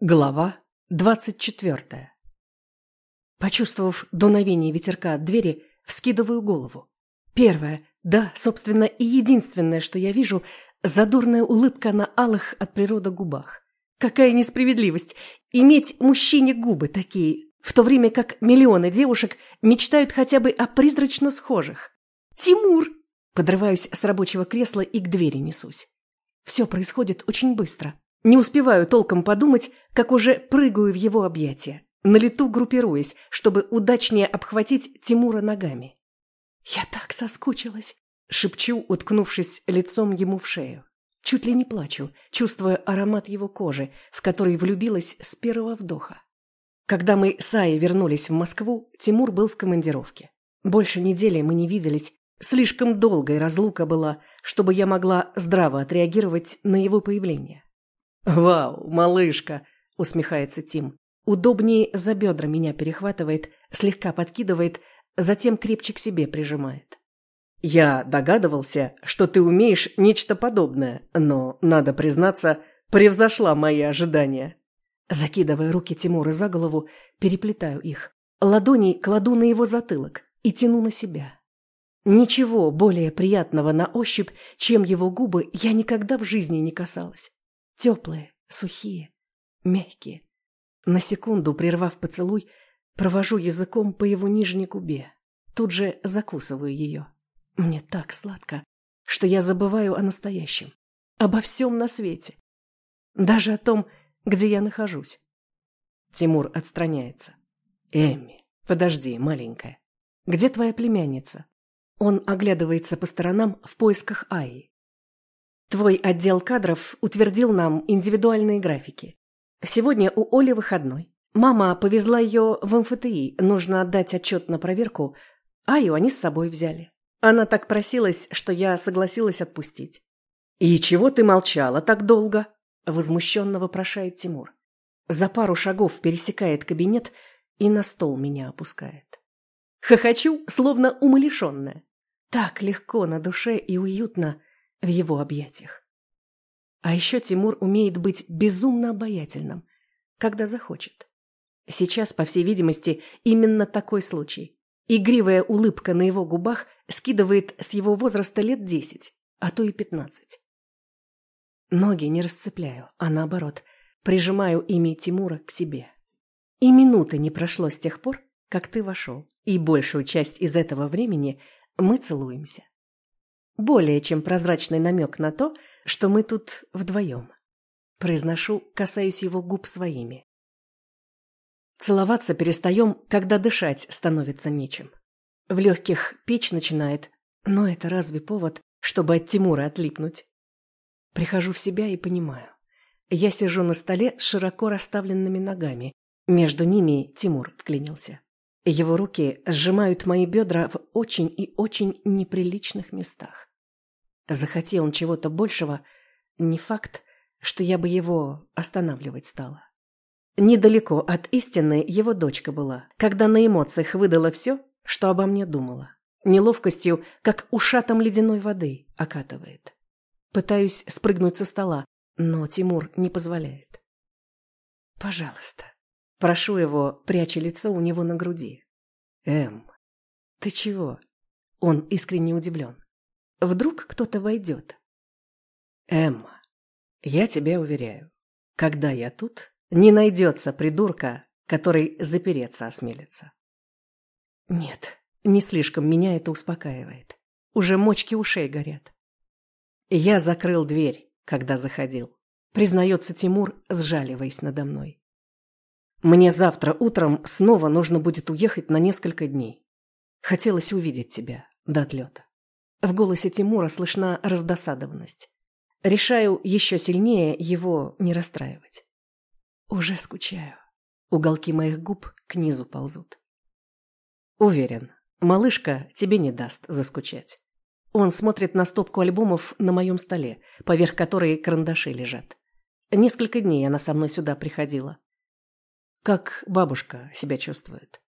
Глава двадцать четвертая. Почувствовав дуновение ветерка от двери, вскидываю голову. Первое, да, собственно, и единственное, что я вижу, задорная улыбка на алых от природы губах. Какая несправедливость иметь мужчине губы такие, в то время как миллионы девушек мечтают хотя бы о призрачно схожих. «Тимур!» Подрываюсь с рабочего кресла и к двери несусь. Все происходит очень быстро. Не успеваю толком подумать, как уже прыгаю в его объятия, на лету группируясь, чтобы удачнее обхватить Тимура ногами. «Я так соскучилась!» — шепчу, уткнувшись лицом ему в шею. Чуть ли не плачу, чувствуя аромат его кожи, в который влюбилась с первого вдоха. Когда мы с Аей вернулись в Москву, Тимур был в командировке. Больше недели мы не виделись, слишком долгая разлука была, чтобы я могла здраво отреагировать на его появление. «Вау, малышка!» – усмехается Тим. Удобнее за бедра меня перехватывает, слегка подкидывает, затем крепче к себе прижимает. «Я догадывался, что ты умеешь нечто подобное, но, надо признаться, превзошла мои ожидания». Закидывая руки Тимура за голову, переплетаю их. Ладони кладу на его затылок и тяну на себя. Ничего более приятного на ощупь, чем его губы, я никогда в жизни не касалась. Теплые, сухие, мягкие. На секунду, прервав поцелуй, провожу языком по его нижней губе. Тут же закусываю ее. Мне так сладко, что я забываю о настоящем. Обо всем на свете. Даже о том, где я нахожусь. Тимур отстраняется. «Эмми, подожди, маленькая. Где твоя племянница?» Он оглядывается по сторонам в поисках Аи. Твой отдел кадров утвердил нам индивидуальные графики. Сегодня у Оли выходной. Мама повезла ее в МФТИ, нужно отдать отчет на проверку, а ее они с собой взяли. Она так просилась, что я согласилась отпустить. «И чего ты молчала так долго?» – возмущенно вопрошает Тимур. За пару шагов пересекает кабинет и на стол меня опускает. Хохочу, словно умалишенная. Так легко на душе и уютно – в его объятиях. А еще Тимур умеет быть безумно обаятельным, когда захочет. Сейчас, по всей видимости, именно такой случай. Игривая улыбка на его губах скидывает с его возраста лет десять, а то и пятнадцать. Ноги не расцепляю, а наоборот, прижимаю ими Тимура к себе. И минуты не прошло с тех пор, как ты вошел, и большую часть из этого времени мы целуемся. Более чем прозрачный намек на то, что мы тут вдвоем. Произношу, касаюсь его губ своими. Целоваться перестаем, когда дышать становится нечем. В легких печь начинает, но это разве повод, чтобы от Тимура отлипнуть? Прихожу в себя и понимаю. Я сижу на столе с широко расставленными ногами. Между ними Тимур вклинился. Его руки сжимают мои бедра в очень и очень неприличных местах. Захотел он чего-то большего, не факт, что я бы его останавливать стала. Недалеко от истины его дочка была, когда на эмоциях выдала все, что обо мне думала. Неловкостью, как ушатом ледяной воды, окатывает. Пытаюсь спрыгнуть со стола, но Тимур не позволяет. «Пожалуйста». Прошу его, пряча лицо у него на груди. «Эм, ты чего?» Он искренне удивлен. Вдруг кто-то войдет. Эмма, я тебя уверяю, когда я тут, не найдется придурка, который запереться осмелится. Нет, не слишком меня это успокаивает. Уже мочки ушей горят. Я закрыл дверь, когда заходил. Признается Тимур, сжаливаясь надо мной. Мне завтра утром снова нужно будет уехать на несколько дней. Хотелось увидеть тебя до отлета. В голосе Тимура слышна раздосадованность. Решаю еще сильнее его не расстраивать. Уже скучаю. Уголки моих губ к низу ползут. Уверен, малышка тебе не даст заскучать. Он смотрит на стопку альбомов на моем столе, поверх которой карандаши лежат. Несколько дней она со мной сюда приходила. Как бабушка себя чувствует.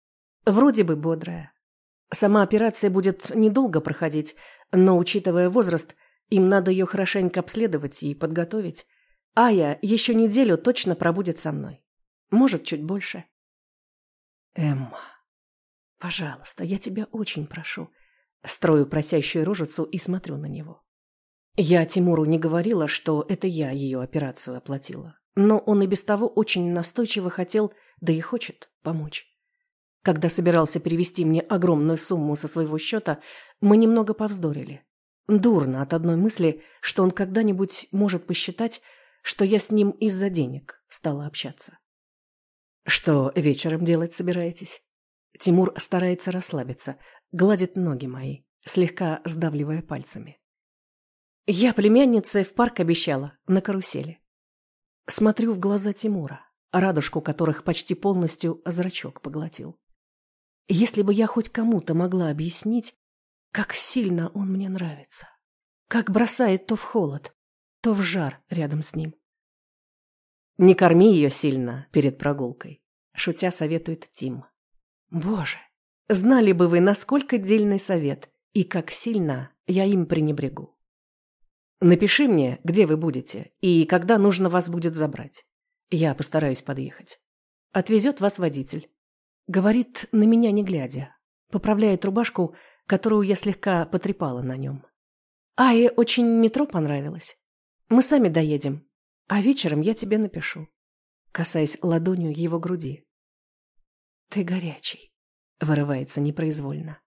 Вроде бы бодрая, Сама операция будет недолго проходить, но, учитывая возраст, им надо ее хорошенько обследовать и подготовить. Ая еще неделю точно пробудет со мной. Может, чуть больше. Эмма, пожалуйста, я тебя очень прошу. Строю просящую рожицу и смотрю на него. Я Тимуру не говорила, что это я ее операцию оплатила. Но он и без того очень настойчиво хотел, да и хочет, помочь. Когда собирался перевести мне огромную сумму со своего счета, мы немного повздорили. Дурно от одной мысли, что он когда-нибудь может посчитать, что я с ним из-за денег стала общаться. «Что вечером делать собираетесь?» Тимур старается расслабиться, гладит ноги мои, слегка сдавливая пальцами. Я племяннице в парк обещала, на карусели. Смотрю в глаза Тимура, радужку которых почти полностью зрачок поглотил. Если бы я хоть кому-то могла объяснить, как сильно он мне нравится, как бросает то в холод, то в жар рядом с ним. «Не корми ее сильно перед прогулкой», — шутя советует Тим. «Боже, знали бы вы, насколько дельный совет и как сильно я им пренебрегу». Напиши мне, где вы будете и когда нужно вас будет забрать. Я постараюсь подъехать. Отвезет вас водитель. Говорит, на меня не глядя. Поправляет рубашку, которую я слегка потрепала на нем. Ае очень метро понравилось. Мы сами доедем, а вечером я тебе напишу. Касаясь ладонью его груди. Ты горячий. Вырывается непроизвольно.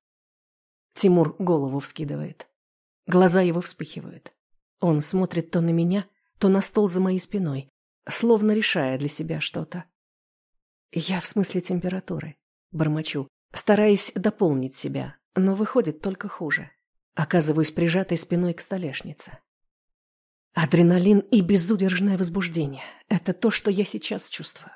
Тимур голову вскидывает. Глаза его вспыхивают. Он смотрит то на меня, то на стол за моей спиной, словно решая для себя что-то. Я в смысле температуры. Бормочу, стараясь дополнить себя, но выходит только хуже. Оказываюсь прижатой спиной к столешнице. Адреналин и безудержное возбуждение – это то, что я сейчас чувствую.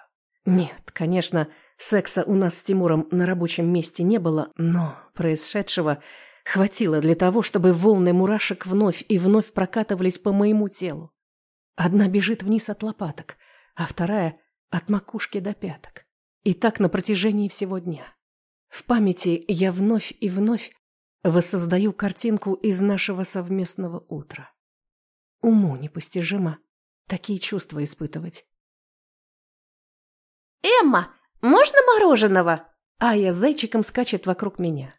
Нет, конечно, секса у нас с Тимуром на рабочем месте не было, но происшедшего Хватило для того, чтобы волны мурашек вновь и вновь прокатывались по моему телу. Одна бежит вниз от лопаток, а вторая — от макушки до пяток. И так на протяжении всего дня. В памяти я вновь и вновь воссоздаю картинку из нашего совместного утра. Уму непостижимо такие чувства испытывать. «Эмма, можно мороженого?» Ая зайчиком скачет вокруг меня.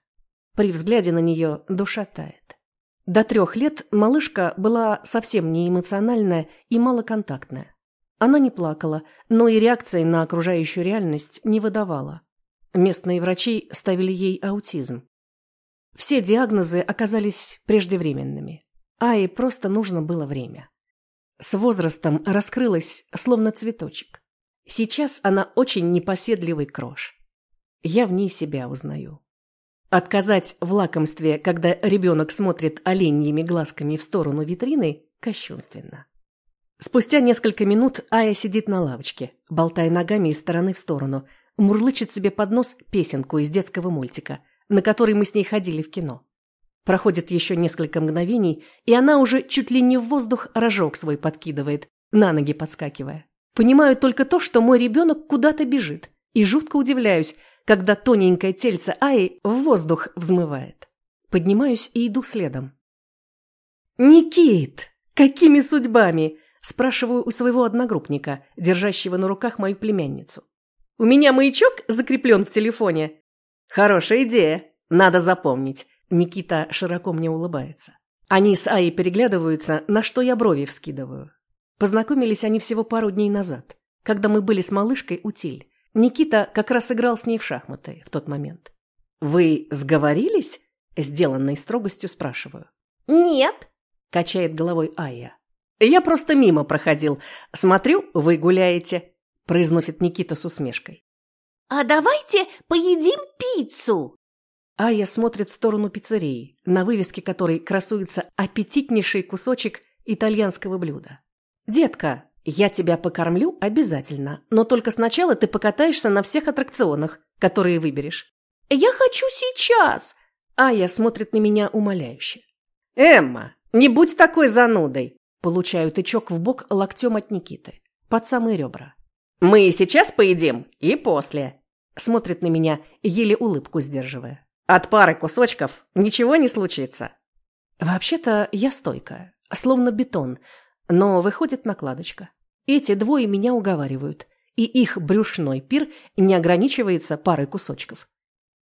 При взгляде на нее душа тает. До трех лет малышка была совсем не эмоциональная и малоконтактная. Она не плакала, но и реакции на окружающую реальность не выдавала. Местные врачи ставили ей аутизм. Все диагнозы оказались преждевременными, а ей просто нужно было время. С возрастом раскрылась, словно цветочек. Сейчас она очень непоседливый крош. Я в ней себя узнаю. Отказать в лакомстве, когда ребенок смотрит оленьими глазками в сторону витрины, кощунственно. Спустя несколько минут Ая сидит на лавочке, болтая ногами из стороны в сторону, мурлычет себе под нос песенку из детского мультика, на который мы с ней ходили в кино. Проходит еще несколько мгновений, и она уже чуть ли не в воздух рожок свой подкидывает, на ноги подскакивая. Понимаю только то, что мой ребенок куда-то бежит, и жутко удивляюсь, когда тоненькое тельце Аи в воздух взмывает. Поднимаюсь и иду следом. «Никит! Какими судьбами?» – спрашиваю у своего одногруппника, держащего на руках мою племянницу. «У меня маячок закреплен в телефоне». «Хорошая идея. Надо запомнить». Никита широко мне улыбается. Они с Аей переглядываются, на что я брови вскидываю. Познакомились они всего пару дней назад, когда мы были с малышкой у Тиль. Никита как раз играл с ней в шахматы в тот момент. «Вы сговорились?» – сделанной строгостью спрашиваю. «Нет», – качает головой Ая. «Я просто мимо проходил. Смотрю, вы гуляете», – произносит Никита с усмешкой. «А давайте поедим пиццу!» Ая смотрит в сторону пиццерии, на вывеске которой красуется аппетитнейший кусочек итальянского блюда. «Детка, «Я тебя покормлю обязательно, но только сначала ты покатаешься на всех аттракционах, которые выберешь». «Я хочу сейчас!» Ая смотрит на меня умоляюще. «Эмма, не будь такой занудой!» Получаю тычок в бок локтем от Никиты, под самые ребра. «Мы сейчас поедим и после!» Смотрит на меня, еле улыбку сдерживая. «От пары кусочков ничего не случится!» Вообще-то я стойкая, словно бетон, но выходит накладочка. Эти двое меня уговаривают, и их брюшной пир не ограничивается парой кусочков.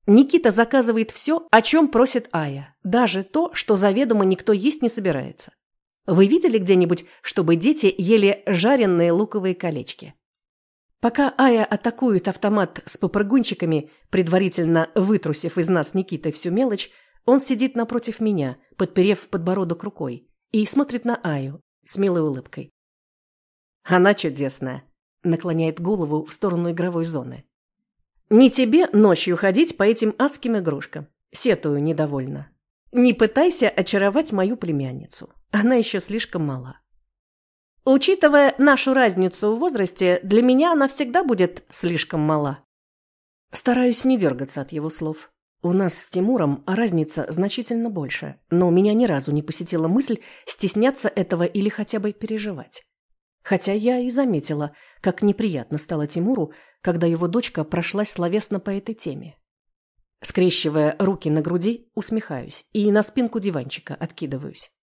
Никита заказывает все, о чем просит Ая, даже то, что заведомо никто есть не собирается. Вы видели где-нибудь, чтобы дети ели жареные луковые колечки? Пока Ая атакует автомат с попрыгунчиками, предварительно вытрусив из нас Никитой всю мелочь, он сидит напротив меня, подперев подбородок рукой, и смотрит на Аю с милой улыбкой. «Она чудесная», — наклоняет голову в сторону игровой зоны. «Не тебе ночью ходить по этим адским игрушкам», — сетую недовольно. «Не пытайся очаровать мою племянницу. Она еще слишком мала». Учитывая нашу разницу в возрасте, для меня она всегда будет слишком мала. Стараюсь не дергаться от его слов. У нас с Тимуром разница значительно больше, но меня ни разу не посетила мысль стесняться этого или хотя бы переживать. Хотя я и заметила, как неприятно стало Тимуру, когда его дочка прошлась словесно по этой теме. Скрещивая руки на груди, усмехаюсь и на спинку диванчика откидываюсь.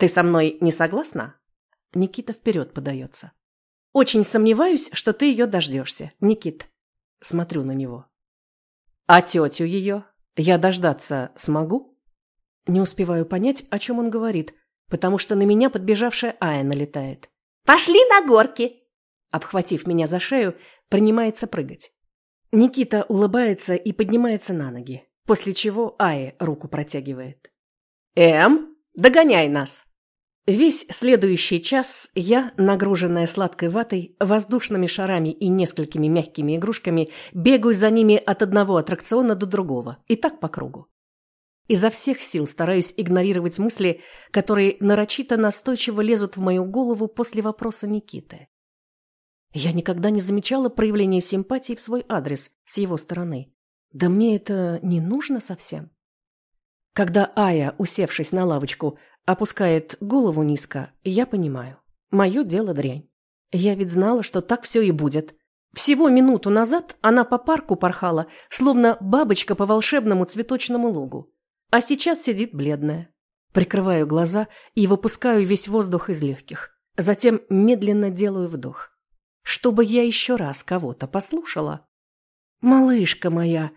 «Ты со мной не согласна?» Никита вперед подается. «Очень сомневаюсь, что ты ее дождешься, Никит». Смотрю на него. «А тетю ее? Я дождаться смогу?» Не успеваю понять, о чем он говорит, потому что на меня подбежавшая Ая налетает. «Пошли на горки!» Обхватив меня за шею, принимается прыгать. Никита улыбается и поднимается на ноги, после чего Ая руку протягивает. «Эм, догоняй нас!» Весь следующий час я, нагруженная сладкой ватой, воздушными шарами и несколькими мягкими игрушками, бегаю за ними от одного аттракциона до другого, и так по кругу. Изо всех сил стараюсь игнорировать мысли, которые нарочито настойчиво лезут в мою голову после вопроса Никиты. Я никогда не замечала проявления симпатии в свой адрес с его стороны. Да мне это не нужно совсем. Когда Ая, усевшись на лавочку, Опускает голову низко, я понимаю. Мое дело дрянь. Я ведь знала, что так все и будет. Всего минуту назад она по парку порхала, словно бабочка по волшебному цветочному лугу. А сейчас сидит бледная. Прикрываю глаза и выпускаю весь воздух из легких. Затем медленно делаю вдох. Чтобы я еще раз кого-то послушала. «Малышка моя!»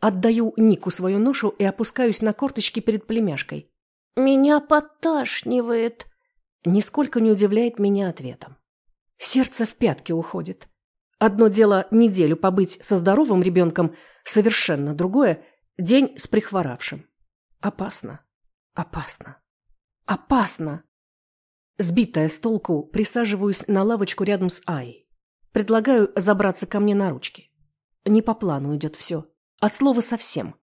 Отдаю Нику свою ношу и опускаюсь на корточки перед племяшкой. «Меня подташнивает», нисколько не удивляет меня ответом. Сердце в пятки уходит. Одно дело неделю побыть со здоровым ребенком, совершенно другое – день с прихворавшим. Опасно, опасно, опасно. Сбитая с толку, присаживаюсь на лавочку рядом с Ай. Предлагаю забраться ко мне на ручки. Не по плану идет все. От слова совсем.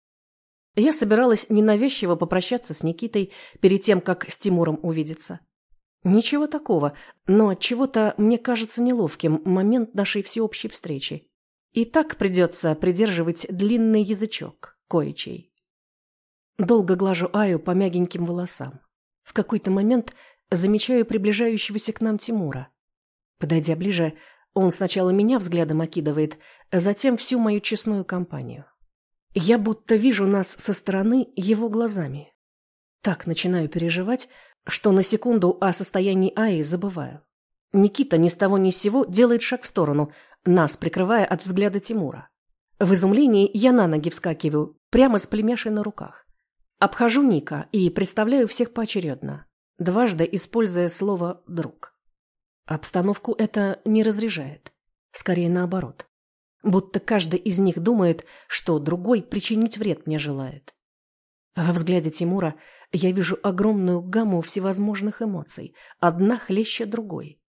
Я собиралась ненавязчиво попрощаться с Никитой перед тем, как с Тимуром увидеться. Ничего такого, но от чего-то мне кажется неловким момент нашей всеобщей встречи. И так придется придерживать длинный язычок, коечей. Долго глажу Аю по мягеньким волосам. В какой-то момент замечаю приближающегося к нам Тимура. Подойдя ближе, он сначала меня взглядом окидывает, затем всю мою честную компанию. Я будто вижу нас со стороны его глазами. Так начинаю переживать, что на секунду о состоянии Аи забываю. Никита ни с того ни с сего делает шаг в сторону, нас прикрывая от взгляда Тимура. В изумлении я на ноги вскакиваю, прямо с племяшей на руках. Обхожу Ника и представляю всех поочередно, дважды используя слово «друг». Обстановку это не разряжает, скорее наоборот будто каждый из них думает, что другой причинить вред мне желает. Во взгляде Тимура я вижу огромную гамму всевозможных эмоций, одна хлеще другой.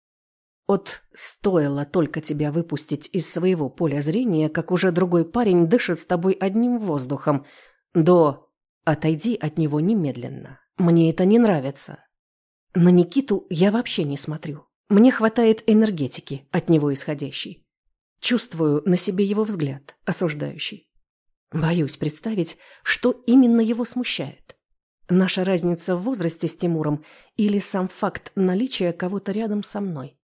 От «стоило только тебя выпустить из своего поля зрения, как уже другой парень дышит с тобой одним воздухом», до «отойди от него немедленно, мне это не нравится». На Никиту я вообще не смотрю. Мне хватает энергетики от него исходящей. Чувствую на себе его взгляд, осуждающий. Боюсь представить, что именно его смущает. Наша разница в возрасте с Тимуром или сам факт наличия кого-то рядом со мной.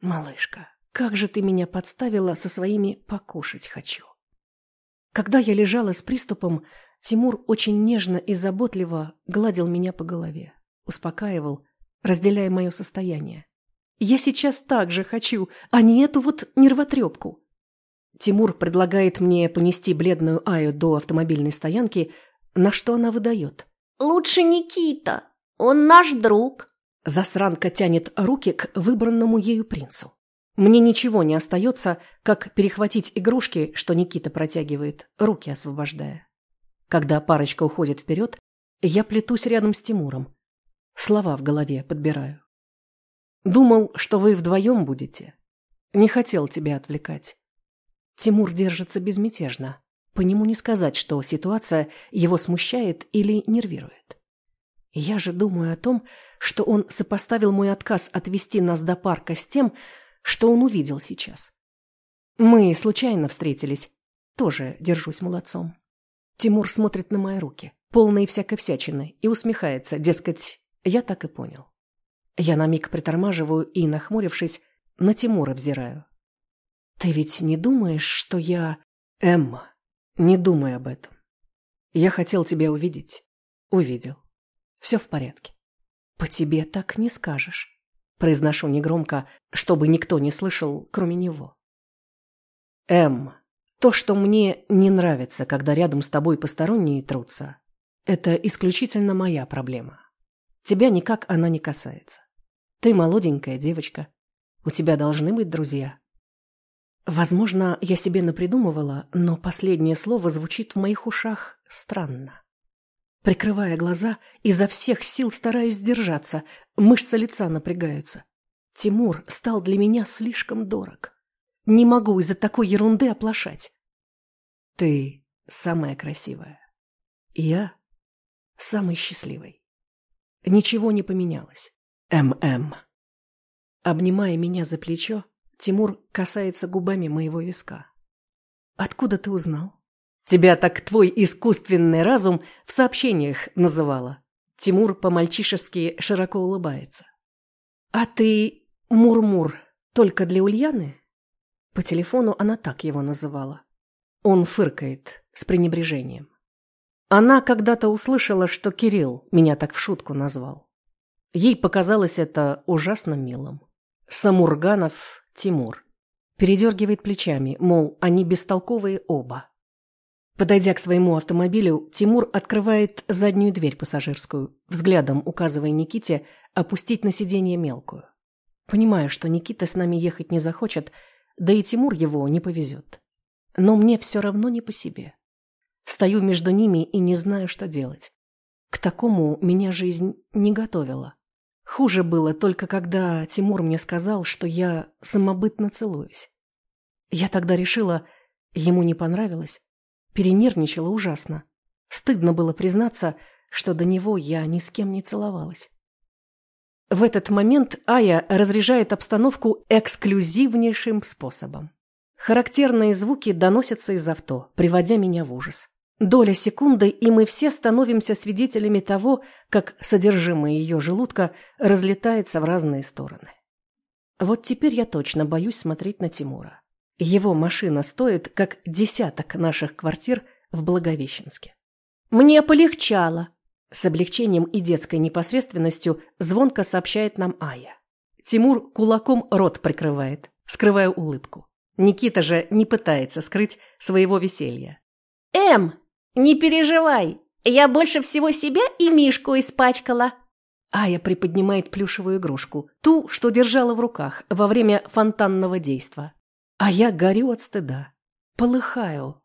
Малышка, как же ты меня подставила со своими «покушать хочу». Когда я лежала с приступом, Тимур очень нежно и заботливо гладил меня по голове, успокаивал, разделяя мое состояние. Я сейчас так же хочу, а не эту вот нервотрепку. Тимур предлагает мне понести бледную Аю до автомобильной стоянки, на что она выдает. «Лучше Никита. Он наш друг». Засранка тянет руки к выбранному ею принцу. Мне ничего не остается, как перехватить игрушки, что Никита протягивает, руки освобождая. Когда парочка уходит вперед, я плетусь рядом с Тимуром. Слова в голове подбираю. Думал, что вы вдвоем будете. Не хотел тебя отвлекать. Тимур держится безмятежно. По нему не сказать, что ситуация его смущает или нервирует. Я же думаю о том, что он сопоставил мой отказ отвезти нас до парка с тем, что он увидел сейчас. Мы случайно встретились. Тоже держусь молодцом. Тимур смотрит на мои руки, полные всякой всячины, и усмехается, дескать, я так и понял. Я на миг притормаживаю и, нахмурившись, на Тимура взираю. Ты ведь не думаешь, что я... Эмма, не думай об этом. Я хотел тебя увидеть. Увидел. Все в порядке. По тебе так не скажешь. Произношу негромко, чтобы никто не слышал, кроме него. Эмма, то, что мне не нравится, когда рядом с тобой посторонние трутся, это исключительно моя проблема. Тебя никак она не касается. Ты молоденькая девочка. У тебя должны быть друзья. Возможно, я себе напридумывала, но последнее слово звучит в моих ушах странно. Прикрывая глаза, изо всех сил стараюсь сдержаться, мышцы лица напрягаются. Тимур стал для меня слишком дорог. Не могу из-за такой ерунды оплошать. Ты самая красивая. Я самый счастливый. Ничего не поменялось. ММ. Обнимая меня за плечо, Тимур касается губами моего виска. «Откуда ты узнал?» «Тебя так твой искусственный разум в сообщениях называла». Тимур по-мальчишески широко улыбается. «А ты Мурмур только для Ульяны?» По телефону она так его называла. Он фыркает с пренебрежением. Она когда-то услышала, что Кирилл меня так в шутку назвал. Ей показалось это ужасно милым. Самурганов Тимур. Передергивает плечами, мол, они бестолковые оба. Подойдя к своему автомобилю, Тимур открывает заднюю дверь пассажирскую, взглядом указывая Никите опустить на сиденье мелкую. Понимаю, что Никита с нами ехать не захочет, да и Тимур его не повезет. Но мне все равно не по себе. Стою между ними и не знаю, что делать. К такому меня жизнь не готовила. Хуже было только когда Тимур мне сказал, что я самобытно целуюсь. Я тогда решила, ему не понравилось, перенервничала ужасно. Стыдно было признаться, что до него я ни с кем не целовалась. В этот момент Ая разряжает обстановку эксклюзивнейшим способом. Характерные звуки доносятся из авто, приводя меня в ужас. Доля секунды, и мы все становимся свидетелями того, как содержимое ее желудка разлетается в разные стороны. Вот теперь я точно боюсь смотреть на Тимура. Его машина стоит, как десяток наших квартир в Благовещенске. «Мне полегчало», — с облегчением и детской непосредственностью звонко сообщает нам Ая. Тимур кулаком рот прикрывает, скрывая улыбку. Никита же не пытается скрыть своего веселья. «Эм, «Не переживай, я больше всего себя и Мишку испачкала». Ая приподнимает плюшевую игрушку, ту, что держала в руках во время фонтанного действа. А я горю от стыда. Полыхаю,